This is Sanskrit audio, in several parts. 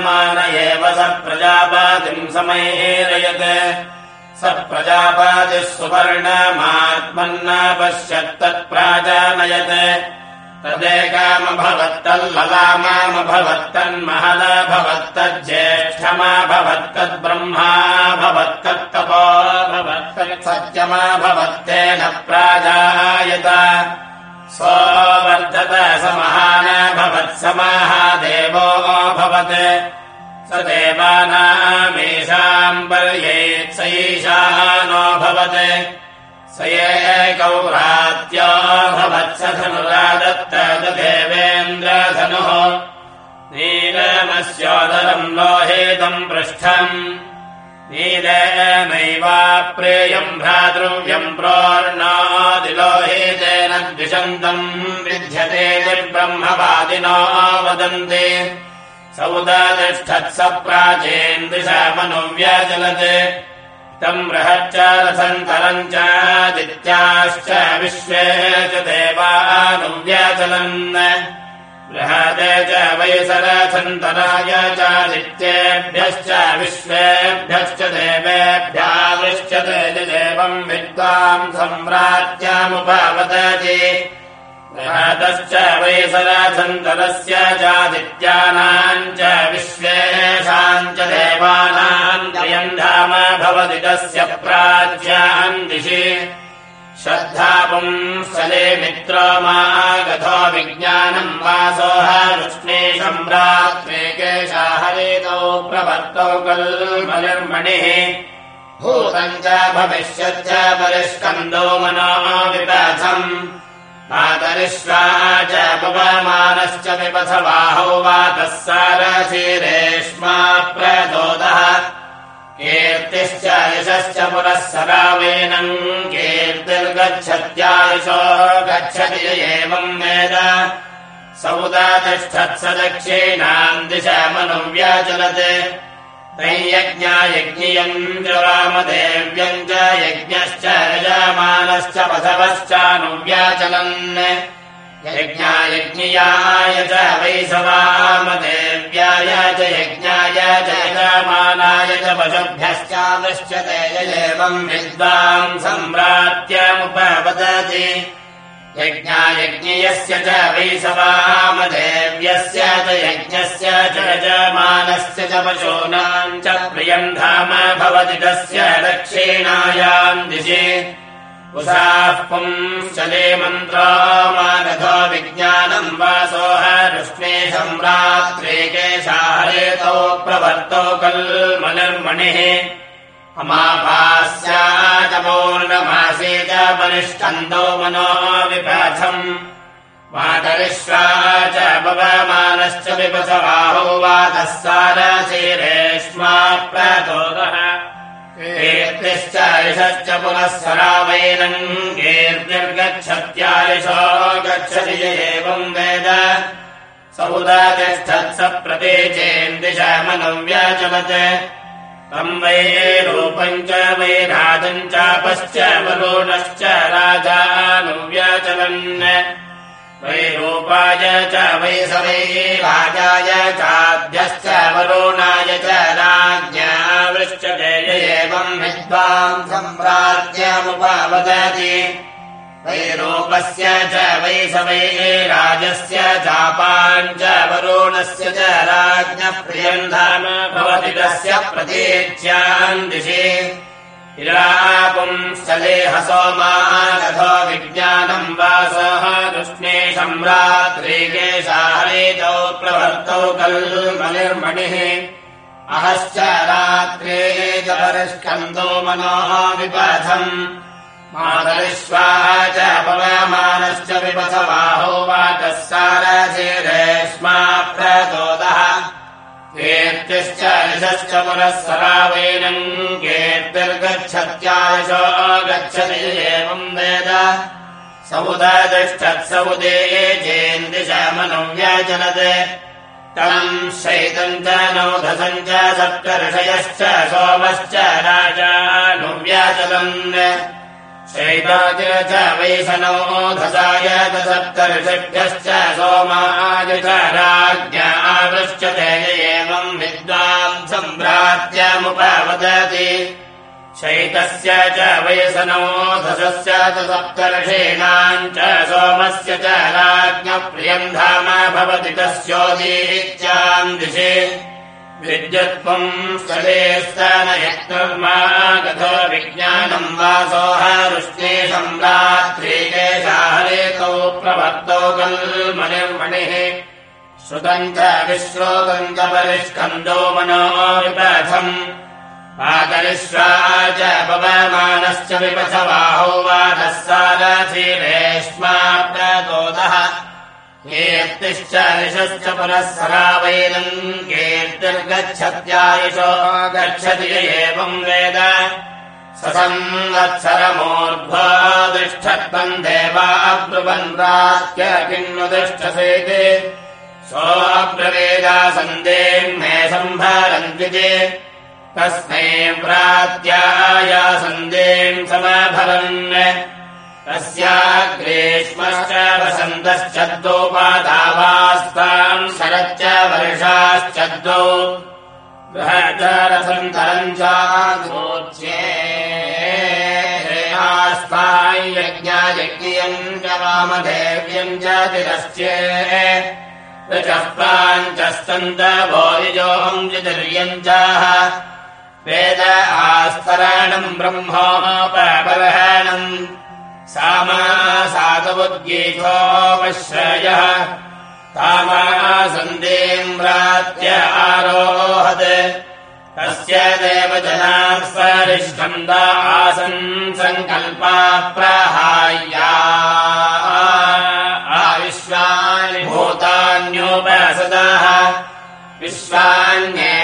मान एव स प्रजापातिम् समयेरयत्। स प्रजापातिः सुवर्णमात्मन्नापश्यत्तत्प्राजानयत्। तदेकामभवत्तल्ललामामभवत्तन्महलभवत्तज्ज्येष्ठमाभवत्तद्ब्रह्मा भवत्तत्तपो भवत्तत्सत्यमाभवत्तेन प्राजायत। स्ववर्धत स महानाभवत्समाहादेवोऽभवत् स देवानामेषाम् पर्येत्सैषानोऽभवत् स एकौरात्योऽभवत्स धनुरादत्तदेवेन्द्रधनुः नीलमस्योदरम् लोहेदम् पृष्ठम् नीलेनैवाप्रेयम् भ्रातृव्यम् प्रोर्णादिलोहेतेन द्विषन्तम् विध्यते ब्रह्मवादिनो वदन्ति। सौदातिष्ठत्स प्राचेन्द्रिषमनुव्याचलत्। तम् बृहच्च रथन्तरम् चादित्याश्च विश्वे च देवानुव्याचलन् बृहते च वयसरथन्तराय चादित्येभ्यश्च विश्वेभ्यश्च देवेभ्याविश्चते देवम् विद्वाम् सम्राज्यामुपवदति बृहतश्च वयसरथन्तरस्य चादित्यानाम् च विश्वेषाम् च देवानाम् जयम् धाम भवति तस्य प्राच्याम् दिशि श्रद्धापुंसले मित्रो मागधो विज्ञानम् वासोह वृष्णेशम् रात्रेकेशा हरेतौ प्रवर्तौ कल्मनिर्मणिः भूतम् च भविष्यच्च परिष्कन्दो मनो विपथम् मातरिश्वा च पवमानश्च विपथबाहौ वातः सारशीरेष्मा प्रचोदः कीर्तिश्च यशश्च पुरः सरावेनम् कीर्तिर्गच्छत्यायुषो गच्छति एवम् वेद। सौदातिष्ठत्स दक्षिणाम् दिशमनुव्याचलत् तैयज्ञायज्ञियम् च रामदेव्यम् च यज्ञश्च यजमानश्च पथवश्चानुव्याचलन् यज्ञायज्ञियाय च वैसवामदेव्याय च यज्ञाय च यजमानाय च पशुभ्यश्चादश्चते एवम् विद्वाम् सम्राट्यमुपवदति। यज्ञायज्ञियस्य च वैसवामदेव्यस्य च यज्ञस्य च यजमानस्य च पशूनाम् च प्रियम् धाम भवति तस्य दक्षिणायाम् दिशि उषाः पुंश्चले मन्त्रो मागधो विज्ञानम् वासोह रुष्णे सम्रात्रेकेशा हरेतौ प्रवर्तौ कल्मनिर्मणिः अमाभास्या च परिष्ठन्दौ मनो विपथम् मातरिश्वा च पवमानश्च विपथबाहौ वातः सारशीरेष्मा प्रचोदः कीर्तिश्च यशश्च पुनः सरावैनम् कीर्तिर्गच्छत्यायुषो गच्छति एवम् वेद। सौदातिष्ठत्स प्रतीचेन्दिशमनुव्याचलत् तम् वै रूपम् च वै राजम् चापश्च वरुणश्च राजानुव्याचलन् वै रूपाय च वै स वै राजाय चाद्यश्च वरुणाय च राज्ञा वृश्चते य एवम् विद्वाम् सम्राज्यमुपवदति वै रूपस्य च वै स वै राजस्य चापाम् च वरुणस्य च राज्ञः प्रियम् धाम भवति तस्य प्रतीच्याम् दिशि। इरापुंस्थले हसोमागधो विज्ञानम् वासः कृष्णे सम्रात्रेकेशा हरेतौ प्रवर्तौ कल्मनिर्मणिः अहश्च रात्रे च मनोः विपथम्। मातरिश्वाः च पवमानश्च विपथबाहो वातः सारशिरेष्मा प्रचोदः कीर्तिश्च यशश्च पुनः सरावेनम्। कीर्तिर्गच्छत्यायशो गच्छति एवम् वेद। समुदतिष्ठत्समुदे चेन्दिशमनुव्याचलत् तम् शैतम् च नौधसम् च सप्तऋषयश्च सोमश्च राजानुव्याचलन् शैताय च वैसनोधसाय सप्तर्षिभ्यश्च सोमाय च राज्ञा आवृश्यते एवम् विद्वान् सम्भ्रात्यमुपवदति शैतस्य च वयसनोधसस्य च सप्तर्षीणाम् च सोमस्य च राज्ञप्रियम् धाम भवति तस्योदीत्याम् दिशि। विद्युत्वम् स्थलेस्तनयक्तर्मागतो विज्ञानम् वासोहरुष्णे सम्रात्रीकेशाहरेतौ प्रवर्तौ कल्मनिर्मणिः। श्रुतम् च विश्रोतम् च परिष्कन्दो मनो विपथम् पातरिश्वा च पवमानश्च विपथबाहो वादः सारथिरेष्माप्तोदः कीर्तिश्च निशश्च पुनः सरावैनम् कीर्तिर्गच्छत्यायुषो गच्छति एवम् वेद। स संवत्सरमूर्ध्वा तिष्ठत्वम् देवाब्रुवन् प्राच्य किन्नुतिष्ठसेति सोऽब्रवेदा सन्देह्मे सम्भरन्ति तस्मै व्रात्याया सन्देम् समभरन् तस्याग्रेष्मश्च वसन्तश्च द्वौ पादावास्ताम् शरच्च वर्षाश्च द्वौ बृहदरथन्तरम् चास्ताम् यज्ञायज्ञियम् च वामदेव्यम् च तिरश्चे ऋचः पाञ्चस्तन्तभोरिजोऽहम् चितिर्यम् च वेद आस्तरणम् ब्रह्मोपबर्हणम् सामासादवद्गीतोपश्रयः तामासन्देम्रात्य आरोहत्। तस्य देवजनाः आसन् सङ्कल्पा प्रहाय्या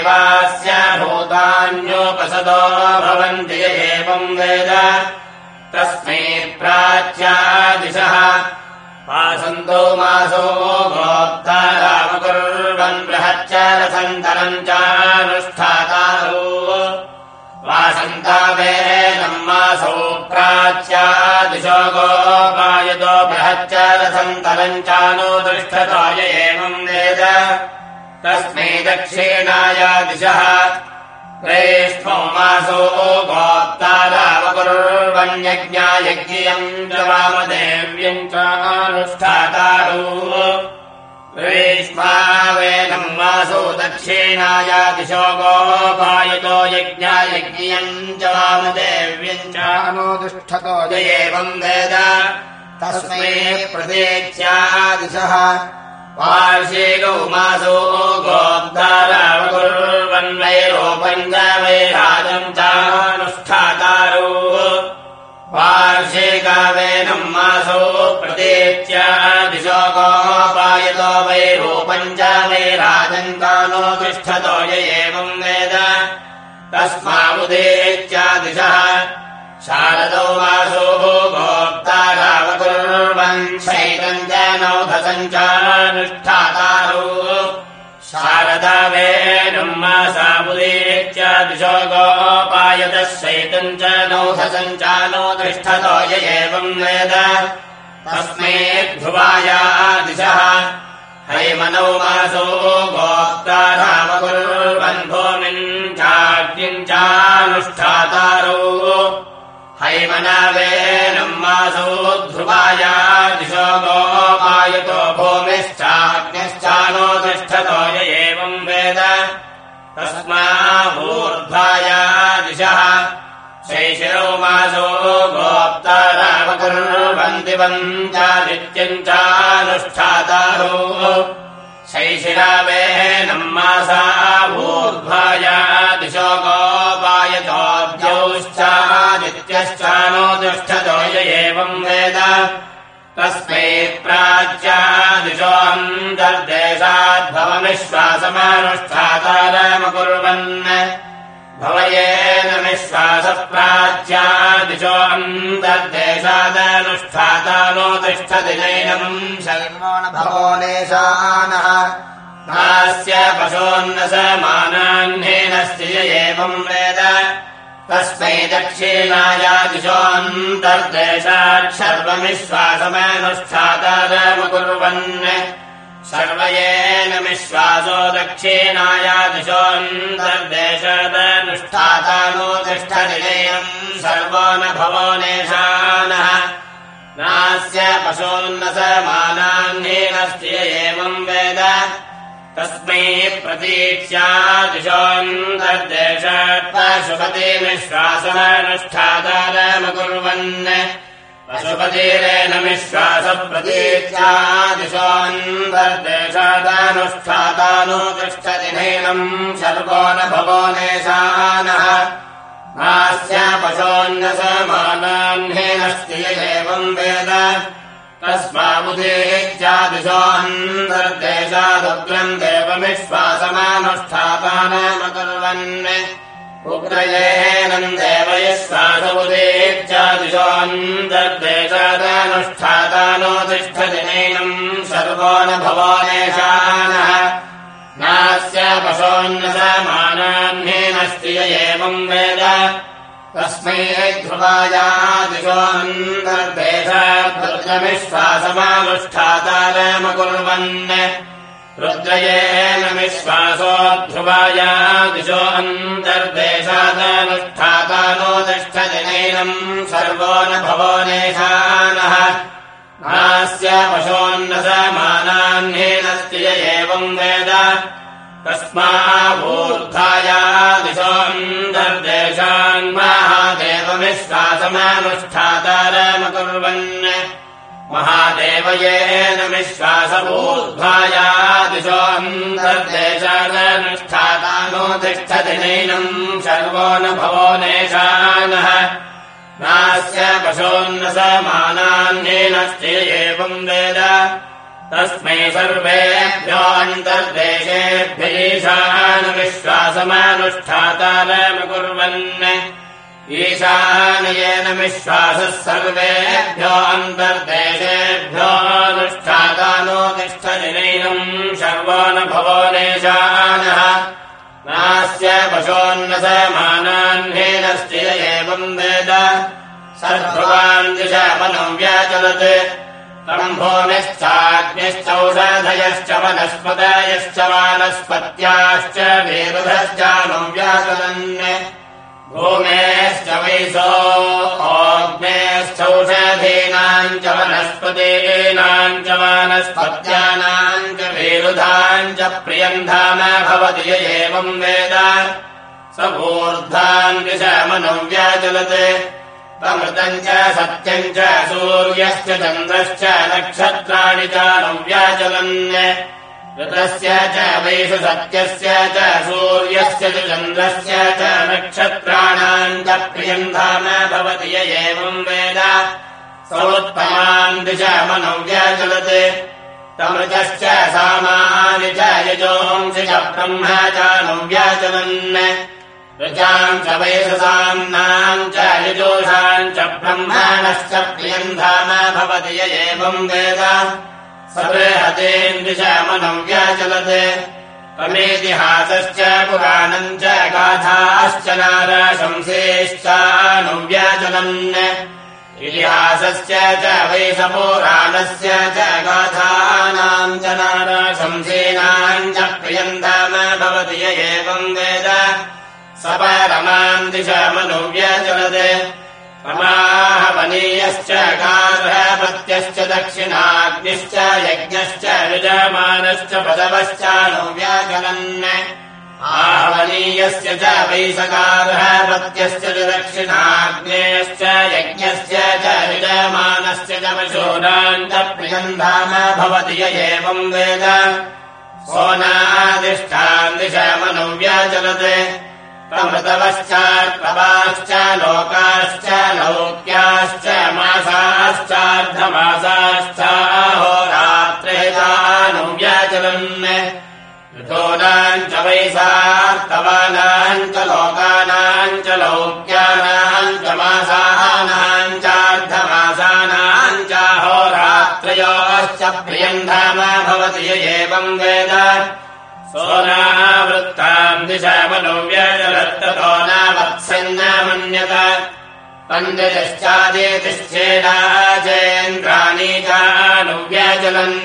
विश्वान्येवास्य भूतान्योपसदो भवन्ति एवम् वेद। तस्मै प्राच्यादिशः। वासन्तो मासो गोप्तारामकुर्वन् बृहच्च रसन्तरम् चानुष्ठातारो। वासन्तावेनम् मासौ प्राच्यादिशो गोपायतो बृहच्च रसन्तरम् वेद तस्मै दक्षिणाया दिशः। प्रेष्ठो मासो च वामदेव्यम् चानुष्ठातारो ग्रेष्मावेनम् मासो दक्षिणाया दिशो गोपायतो यज्ञायज्ञियम् च वामदेव्यम् चानुतिष्ठतो य एवम् वेद तस्मै प्रदेच्यादिशः वार्षिकौ मासो गोब्धारावकुर्वन्वैरोपम् च वैराजम् चानुष्ठातारो वार्षिकावेनम् मासो प्रदेत्या दिशो गोपायतो वैरोपम् च वैराजम् कानो तिष्ठतो य एवम् वेद तस्मामुदेत्या दिशः शारदौ वासो नौधसम् चानुष्ठातारो शारदावेनम् मासामुदेत्या दिशो गोपायतः शैतम् च नौधसम् चानुतिष्ठतो य एवम् वेद। तस्मै ध्रुवाया दिशः हैमनौ मासो गोप्तारावकुर्वन् भूमिम् चाग्निम् चानुष्ठातारो ध्रुवाया दिशो गोपायतो भूमिश्चाग्निश्चानो तिष्ठतो य एवम् वेद। तस्माभूर्ध्वाया दिशः शैशिरौ मासो गोप्तारावकुर्वन्ति पञ्चादित्यम् चानुष्ठातारो शैशिरावेनम् मासा भूर्ध्वाया दिशो गोपायतोऽद्यौश्चादित्यश्चानो एवम् वेद। तस्मै प्राच्यादिशोऽन्तर्देशाद्भवविश्वासमानुष्ठातारमकुर्वन् भवयेन विश्वासः प्राच्यादिशो अन्तर्देशादनुष्ठातानो तिष्ठति नैनम् शर्मो न भवो नेशानः। नास्य पशोन्न समानाह्नेनस्य य एवम् वेद तस्मै दक्षिणायादिशोऽन्तर्देशात् सर्वविश्वासमानुष्ठातारमकुर्वन् सर्वयेन विश्वासो दक्षिणायादिशोऽन्तर्देशादनुष्ठातानो तिष्ठनिलयम् सर्वो न भवो नेशानः। नास्य एवम् वेद तस्मै प्रतीक्ष्यादिशोऽन्तर्देशात् पशुपति विश्वासमनुष्ठातारमकुर्वन् पशुपतिरेण विश्वासप्रतीत्यादिशोऽन्तर्देशादानुष्ठातानो तिष्ठति नैनम् सर्वो न भवो नेशानः। नास्य पशोऽन्यसमानाह्नेनस्ति एवम् वेद तस्माबुधेत्यादिशोऽन्तर्देशादुग्रम् देवविश्वासमानुष्ठातानामकुर्वन् उग्रयेनम् देवयस्वासुदेत्यादिशोऽन्तर्देशादानुष्ठातानो तिष्ठति नैनम् सर्वो न भवो नेशानः। नास्य पशोऽन्यसमानाह्नेनस्ति एवम् वेद तस्मै ध्रुवायादिशोऽन्तर्देशाद्रुद्रविश्वासमानुष्ठातारमकुर्वन् रुद्रयेन विश्वासो ध्रुवायादिशो अन्तर्देशादनुष्ठातानो तिष्ठदिनैनम् सर्वो न भवो नेशानः। नास्य पशोन्नसमानाह्नेनस्ति य एवम् वेद तस्मावूर्धायादिशोऽन्तर्देशान्माहादेवविश्वासमानुष्ठातारमकुर्वन् महादेवयेन विश्वासभूद्भायादिशोऽन्तर्देशादनुष्ठातानो तिष्ठति नैनम् सर्वो न भवो नेशानः। नास्य पशोन्न समानान्येनस्ति एवम् वेद। तस्मै सर्वेभ्योऽन्तर्देशेभ्यैशानविश्वासमानुष्ठातारमकुर्वन् ईशानयेन विश्वासः सर्वेभ्यो अन्तर्देशेभ्योऽनुष्ठातानो तिष्ठनिनैनम् सर्वो न भवो नेशानः। नास्य पशोन्नसमानाह्नेनस्ति एवम् वेद। सर्वान् दिशमनम् व्याचलत्। तम्भोमिश्चाग्निश्चौषधयश्च वनस्पतयश्च वानस्पत्याश्च वेरुधश्चानुम् व्याचलन् भूमेश्च वैसो ओग्नेश्चौषधीनाम् च वनस्पतीनाम् च वानस्पत्यानाम् च वेरुधाम् च प्रियम् धाम भवति य एवम् वेद। स ऊर्ध्वान् दिशमनम् व्याचलत्। तमृतम् च सत्यम् च सूर्यश्च चन्द्रश्च नक्षत्राणि च नव्याचलन् ऋतस्य च वैषु सत्यस्य च सूर्यस्य च चन्द्रस्य च नक्षत्राणाम् च प्रियम् धाम भवति य एवम् वेद। समुत्तमान् दिशमनव्याचलत्। तमृतश्च सामानि च यजोंसि च ब्रह्म च नव्याचलन्। ऋचाम् च वैशसाम्नाम् च यजोषाम् च ब्रह्माणश्च प्रियम् धाम भवति य एवम् वेद सबृहतेन्द्रिशमनम् व्याचलत्। तमेतिहासश्च पुराणम् च गाथाश्च नारशंसेश्चानुव्याचलन् इतिहासस्य च वैशपुराणस्य च गाथानाम् च नारशंसेनाम् च प्रियम् धाम भवति य एवम् वेद। सपरमाम् दिशमनुव्याचलत् समाहवनीयश्च गार्हपत्यश्च दक्षिणाग्निश्च यज्ञश्च यजमानश्च पदवश्चानुव्याचलन् आहवनीयस्य च वैसगार्हपत्यश्च च दक्षिणाग्नेश्च यज्ञस्य च यजमानस्य च प्रियम् धाम भवति य एवम् वेद। सोनादिष्ठान् प्रमृतवश्चार्तवाश्च लोकाश्च लौक्याश्च मासाश्चार्धमासाश्च होरात्रेतानुव्याचलन् ऋतोनाम् च वैसार्तवानाम् च लोकानाम् च लौक्यानाम् च मासानाम् चार्धमासानाम् च होरात्रयोश्च प्रियम् धाम भवति य एवम् वेद सोनावृत्ताम् दिशमनुव्यजलत्ततो नावत्सन्नामन् पञ्चश्चादितिश्चेदाचेन्द्राणि चानुव्यचलन्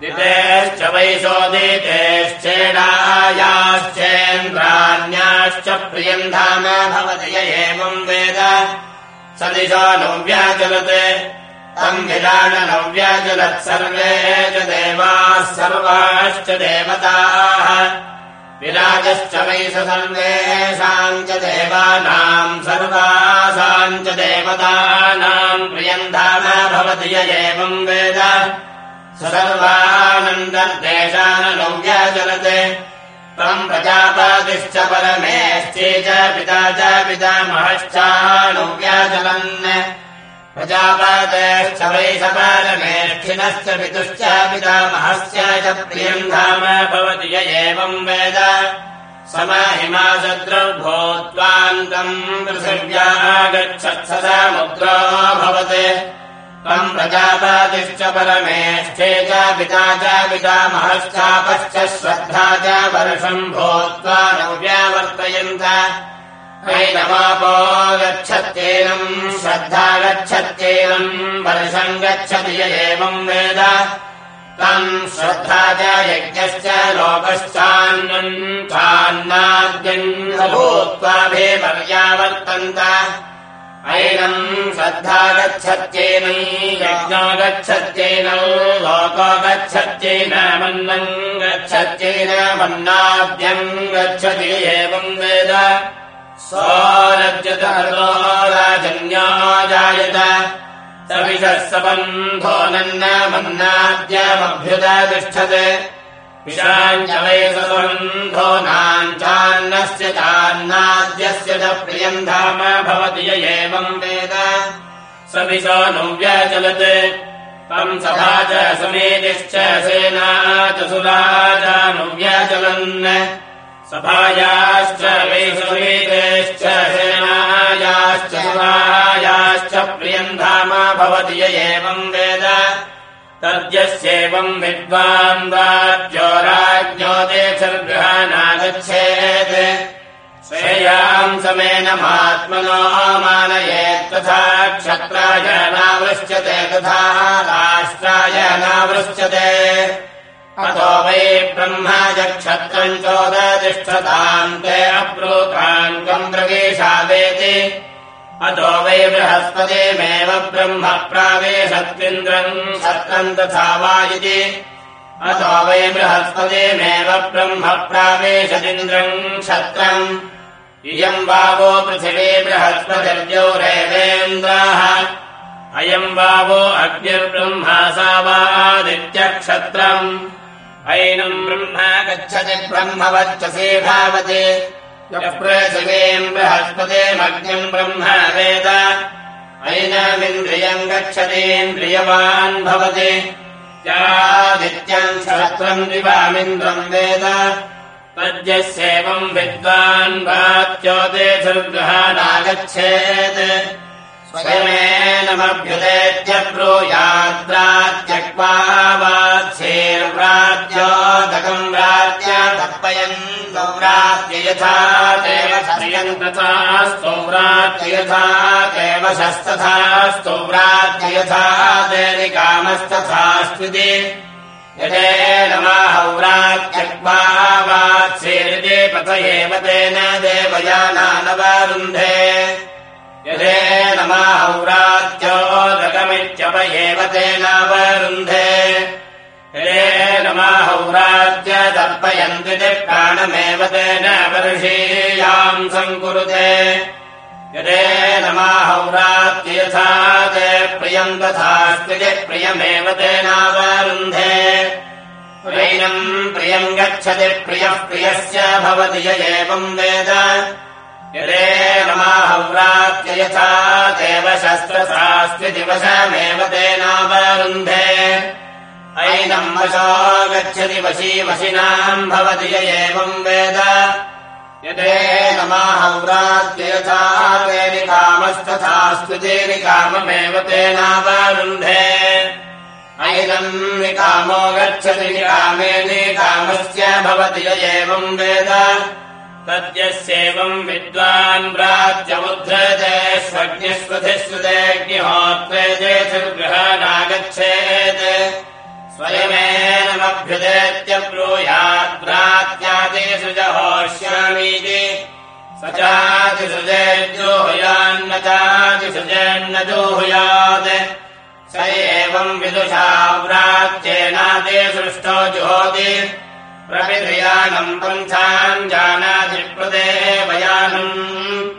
दितेश्च वैशोदितेश्चेडायाश्चेन्द्राण्याश्च प्रियम् धाम भवति य एवम् वेद। स दिशो नव्याचलत् तम् सर्वे च देवाः सर्वाश्च देवताः। विराजश्च स सर्वेषाम् च देवानाम् सर्वासाम् च देवतानाम् प्रियम् भवति य एवम् वेद। स सर्वानन्दर्देशानव्याचलत् तम् प्रजापातिश्च परमेश्चे च पिता च पितामहश्चानुव्याचलन् प्रजापातेश्च वै स परमेष्ठिनश्च पितुश्च पितामहस्य च प्रियम् धाम भवति य एवम् वेद। समाहिमा शत्रुर्भूत्वान्तम् पृथिव्या गच्छत्स समुद्रो भवत्। तम् प्रजापातिश्च परमेष्ठे च पिता च पितामहश्चापश्च श्रद्धा च वर्षम् भूत्वा नव्यावर्तयन्त नमापो गच्छत्येनम् श्रद्धा गच्छत्येनम् वर्षम् गच्छति य एवम् वेद। तम् श्रद्धा च यज्ञश्च लोकश्चान्नम् चान्नाद्यम् भूत्वाभिपर्यावर्तन्त ऐनम् श्रद्धा गच्छत्येन यज्ञो गच्छत्येन लोको गच्छत्येन मन्नम् गच्छत्येन मन्नाद्यम् गच्छति एवम् वेद सोरज्यतो राजन्यो जायत सविषः सबन्धो नन्न मन्नाद्यमभ्युदतिष्ठत् विषाञ्च वै सबन्धो नाञ्चान्नस्य चान्नाद्यस्य च प्रियम् धाम भवति य एवम् वेद। सविशो नव्याचलत् तम् सभा च समेतिश्च सेना च सुरा चानुव्याचलन् सभायाश्च सेनायाश्च सुरायाश्च प्रियम् धाम भवति य एवम् वेद। तद्यस्येवम् विद्वान् राज्यो राज्ञो देशर्गृहानागच्छेत् श्रेयाम् समेन महात्मनो मानयेत् तथा क्षत्राय नावृश्यते तथा राष्ट्राय नावृश्यते अतो वै ब्रह्मा च क्षत्रम् चोदतिष्ठताम् ते अप्रोताङ्कम् प्रवेशावेति अतो वै बृहस्पतिमेव ब्रह्म प्रावेशत्विन्द्रम् क्षत्रम् तथा वा इति। अतो वै बृहस्पतिमेव ब्रह्म प्रावेशदिन्द्रम् क्षत्रम् इयम् वावो पृथिवी बृहस्पतिर्योरेवेन्द्राः अयम् वावो अग्निर्ब्रह्मा सा वादित्यक्षत्रम् ऐनम् ब्रह्म गच्छति ब्रह्मवच्चसे भावते। पृथिवीम् बृहस्पतिमग्निम् ब्रह्म वेद। ऐनमिन्द्रियम् गच्छतीन्द्रियवान् भवति। यादित्यम् सहस्रम् दिवामिन्द्रम् वेद। तद्यस्येवम् विद्वान् स्वयमेनमभ्युदेत्य ब्रूयाद्रात्यक्वा राज्य तर्पयन् सौराज्य यथा श्रियम् तथा स्तौराज्य यथा शस्तथा स्तौराज्य यथा देनिकामस्तथास्त्विति यदेनमाहौरात्यक्वा वात्सेरिदे पथ एव तेन देवयानानवरुन्धे यदेनमाहौराज्योदकमित्यप एव तेनावरुन्धे यदेनमाहौराज्य तर्पयन्ति ते प्राणमेव तेन वर्षीयाम् सङ्कुरुते यदेनमाहौरात्यथा ते प्रियम् तथास्ति ते प्रियमेव तेनावरुन्धे। प्रियम् प्रियम् गच्छति प्रियः प्रियस्य भवति य एवम् वेद देव शस्त्रशास्त्रि दिवशमेव तेनावरुन्धे ऐनम् वशो गच्छति वशी वशिनाम् भवति य एवम् वेद। यदेनमाहव्रात्य यथा तेनिकामस्तथास्त्रि तेनिकाममेव तेनावरुन्धे ऐनम् निकामो गच्छति निकामे निकामस्य भवति य एवम् वेद तद्यस्येवम् विद्वान् राज्यमुद्धृते स्वज्ञस्वधिस्वदेग्निहोत्रे जेतुर्गृहानागच्छेत् स्वयमेनमभ्युदेत्यब्रूयाद्रात्यादिषु जहोष्यामीति स चातिसृजेद्योहुयान्न चातिसृजेन्न जोहुयात् स एवम् विदुषा व्रात्येनादे सृष्टो जुहोति प्रविधयानम् पन्थाम् जानाति प्रदेवयानम्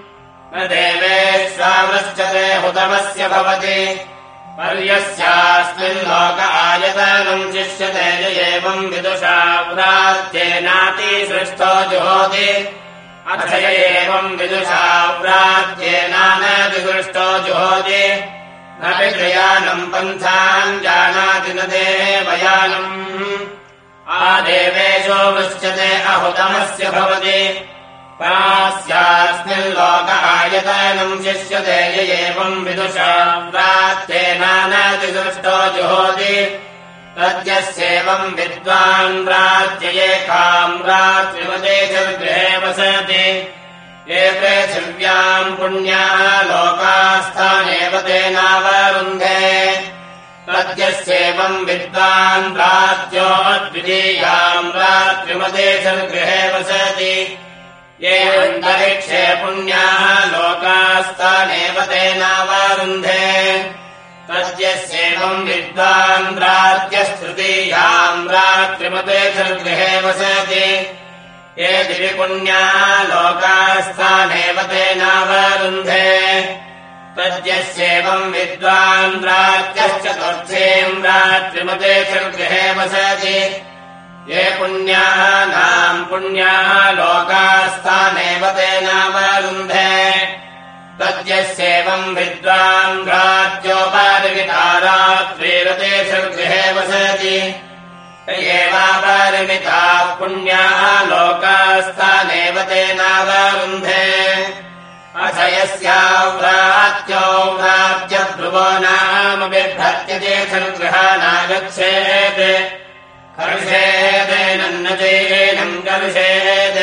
न देवेष्वावृश्चते हुतमस्य भवति। पर्यस्यास्मिन् लोक आयतनम् शिष्यते एवम् विदुषा व्रात्येनाति सृष्टो जुहोति। अथ एवम् विदुषा व्रात्येनानतिसृष्टो जुहोति। न विधयानम् पन्थाम् जानाति न देवयानम् आदेवेशो वृश्यते अहुतमस्य भवति। परास्यास्मिन् लोक आयतनम् शिष्यते य एवम् विदुषा प्रात्येनानतिदृष्टो जुहोति। तद्यस्येवम् विद्वान् राज्ये काम् रात्रिमते च गृहे वसति। ये पृथिव्याम् पुण्याः लोकास्थानेव तेनावरुन्धे तद्यस्येवम् विद्वान् रात्योद्वितीयाम् रात्रिमते गृहे वसति। ये अन्तरिक्षे पुण्याः लोकास्तानेव तेनावरुन्धे तद्यस्येवम् विद्वान् रात्यस्तृतीयाम् रात्रिमते गृहे वसति। ये दिविपुण्याः लोकास्थानेव तेनावरुन्धे तद्यस्येवम् विद्वान् रात्यश्चतुर्थीम् रात्रिमते च गृहे वसति। ये पुण्यानाम् पुण्याः लोकास्थानेव तेनावरुन्धे तद्यस्येवम् विद्वान् राज्योपारिमिता रात्रिरते च गृहे वसति एवापारिमिता पुण्याः लोकास्थानेव तेनावरुन्धे अथ यस्याव्रात्यो व्रात्यब्रुवो नाम बिभ्रत्यते सङ्गृहानागच्छेत् कर्षेदेनन्न चैनम् कर्षेत्।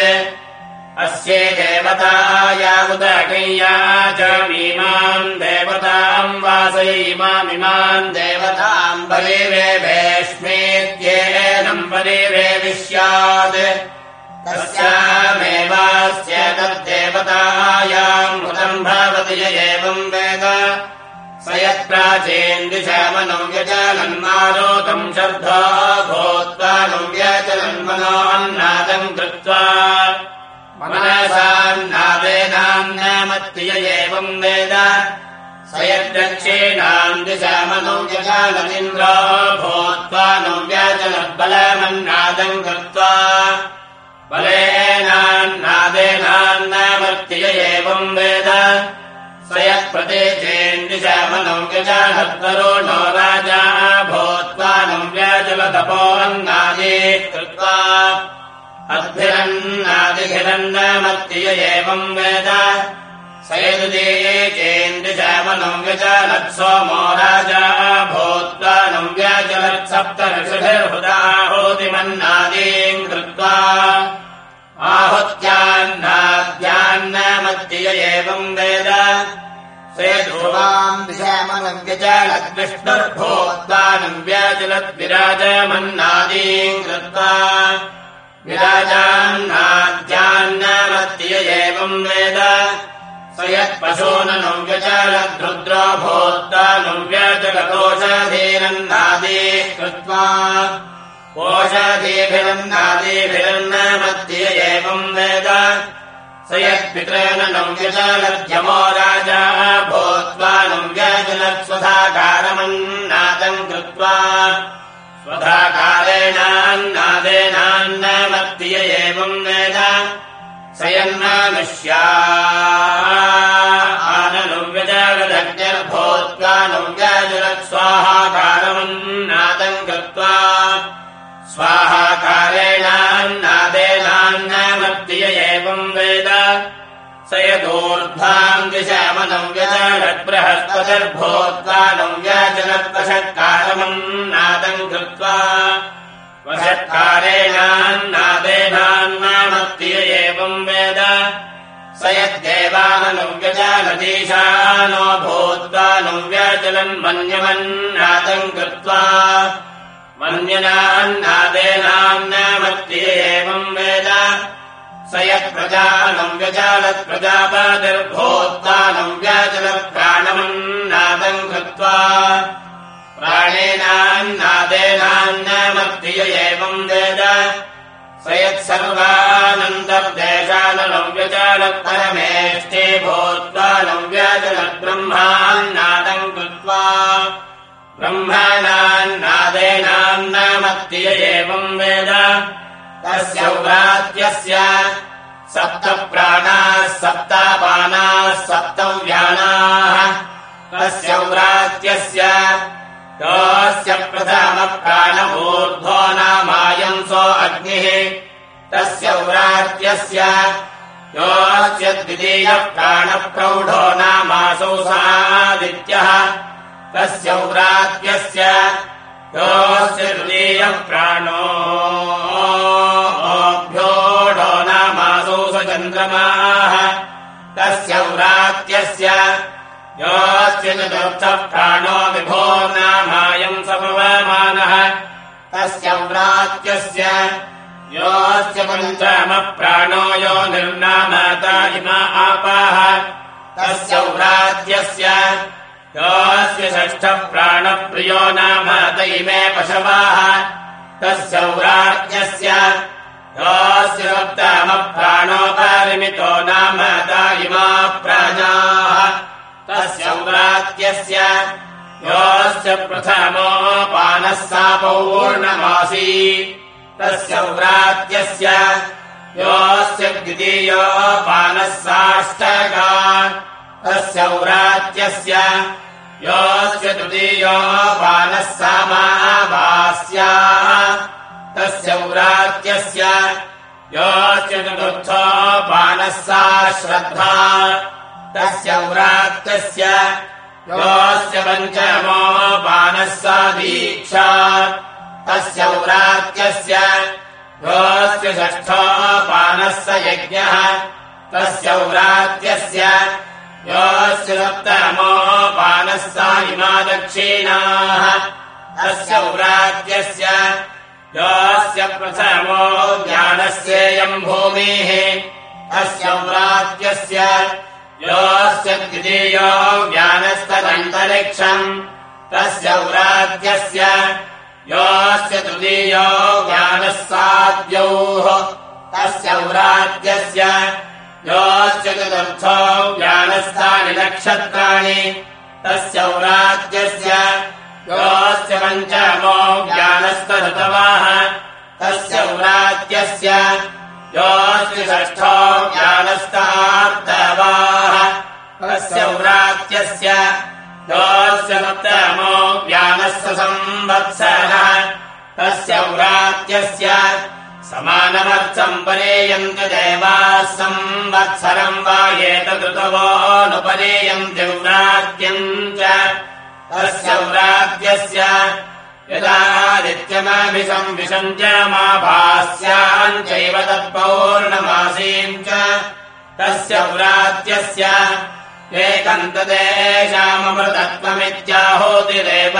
अस्ये देवताया उदकय्या च मीमाम् देवताम् वासयीमामिमाम् देवताम् बलिवेभेष्मेत्येनम् बलिवेविष्यात् तस्यामेवास्य तद्देवतायाम् मृतम् भवति य एवम् वेद। स यत्प्राचीन्दिशमनो व्यचलन्मारोतम् शर्धा भूत्वा नो कृत्वा। मनसान्नादेनान्नामत्य एवम् वेद। स यद्दक्षिणाम् दिशामनो व्यचालनिन्द्रो भूत्वा नो व्यचलद्बलमन्नादम् कृत्वा बलेनान्नादेनान्नामर्त्य एवम् वेद। स यत्प्रदेशेन्दिशामनौ व्यजाहत्तरो नो राजा भूत्वा नो व्याजलतपोऽन्नादे कृत्वा अद्भिरन्नादिभिरन्नामर्त्य एवम् वेद। स यदुदेयेचेन्दिशामनौ व्यजालत् सोमो राजा भूत्वा नो व्याजलत्सप्तऋषिभिर्हुदाहोतिमन्नादीम् कृत्वा आहुत्यान्नाद्यान्नामत्य एवम् वेद दिशामनम् व्यचालद्विष्णुर्भूत्वानम् व्याचलद्विराजमन्नादीम् कृत्वा विराजान्नाद्यान्नामत्य एवम् वेद। स यत्पशूनम् व्यचालद्रुद्रो भूत्वानम् कोषादीभिरन्नादीभिरन्नमध्ये एवम् वेद। स यत्पितॄनम् व्यचालध्यमो राजा भूत्वा नुम् कृत्वा स्वधाकारेणान्नादेनान्नमध्ये एवम् वेद। स नुम् व्यजलत्स्वाहाकारमन्नादम् कृत्वा स्वाहाकारेणान्नादेनान्नामर्त्य एवम् वेद। स यदूर्ध्वाम् दिशामनम् व्यजलद्बृहस्पतिर्भूत्वानम् व्याजलद्वषत्कारमन्नादम् कृत्वा। वषत्कारेणान्नादेनान्नामर्त्य एवम् वेद। स यद्देवाननुव्यजानदीशानो भूत्वा नुव्यचलन् मन्यमन्नादम् कृत्वा मन्यनान्नादेनान्नामत्ये एवम् वेद। स यत्प्रजानम् व्यजालत् प्रजापातिर्भूत्वानम् व्याचलत् प्राणमन्नादम् कृत्वा प्राणेनान्नादेनान्नामत्य एवम् वेद। स यत्सर्वानन्दर्देशानव्यचालत्परमेष्ठे भूत्वा नव्याचलद्ब्रह्मान्नादम् कृत्वा ब्रह्माणान्नादेनान्नामत्य एवम् वेद। तस्य व्रात्यस्य सप्त प्राणाः सप्तापानाः सप्तव्यानाः। तस्य व्रात्यस्य योऽस्य प्रथमप्राणमूर्ध्वो नामायंसो अग्निः। तस्य व्रात्यस्य योऽस्य द्वितीयप्राणप्रौढो नामासौ सादित्यः तस्य व्रात्यस्य योऽस्य तृतीयप्राणो भ्योढो नामासौ स चन्द्रमाः। तस्य व्रात्यस्य योऽस्य चतुर्थप्राणो विभो नामायम् समवमानः। तस्य व्रात्यस्य योऽस्य पञ्चमप्राणो यो निर्नामता इमा आपाः। तस्य योऽस्य षष्ठप्राणप्रियो नाम दैमे पशवाः। तस्य व्रात्यस्य योऽस्य सप्तमप्राणोपरिमितो नाम इमा प्राजाः। तस्य व्रात्यस्य योऽस्य प्रथमोपानः सा पौर्णमासी तस्य व्रात्यस्य योऽस्य द्वितीयोपानः साष्टगा तस्य व्रात्यस्य योऽस्य तृतीयोपानः सामावास्याः तस्य व्रात्यस्य योऽस्य चतुर्थोपानः सा श्रद्धा। तस्य व्रात्यस्य योऽस्य पञ्चमोपानः सा दीक्षा। तस्य व्रात्यस्य योऽस्य षष्ठोपानः स यज्ञः। तस्य व्रात्यस्य योऽस्य सप्तमोपानः सा इमा दक्षिणाः तस्य व्रात्यस्य योऽस्य प्रथमो ज्ञानस्येयम् भूमिः। व्रात्यस्य योऽस्य द्वितीयो ज्ञानस्तदन्तरिक्षम्। तस्य व्रात्यस्य योऽस्य तृतीयो ज्ञानः साद्यौः तस्य व्रात्यस्य योऽस्य चतुर्थो ज्ञानस्थानि नक्षत्राणि। तस्य व्रात्यस्य योऽस्य पञ्चमो ज्ञानस्तऋतवाः तस्य व्रात्यस्य योऽस्य षष्ठो ज्ञानस्तार्तवाः। तस्य व्रात्यस्य योऽस्य सप्तमो ज्ञानस्य संवत्सरः तस्य व्रात्यस्य समानमर्थम् परेयन्ति देवाः संवत्सरम् वा एतदृतवोऽनुपरेयन्ति व्रात्यम् च। तस्य व्रात्यस्य यदादित्यमभिसंविशञ्जमाभास्याम् चैव तत्पौर्णमासीम् च। तस्य व्रात्यस्य एकम् तदेशाममृतत्वमित्याहोतिरेव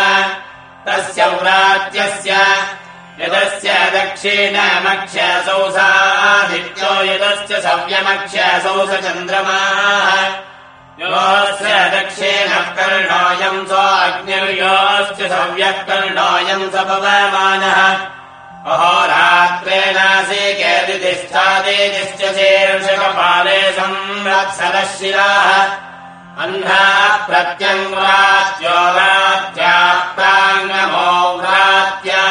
तस्य व्रात्यस्य यदस्य दक्षिणमक्ष्यसौ सादित्यो यदस्य सव्यमक्ष्यसौ स चन्द्रमाः। योऽस्य दक्षिणः कर्णोऽयम् स अग्निर्योऽस्य सव्यः कर्णोऽयम् स पवमानः। अहोरात्रेणासीकेतिष्ठादिश्च शीर्षकपाले संवत्सरः शिराः। अह्नाः प्रत्यङ्गात्यो व्रात्याप्ताङ्गमो व्रात्या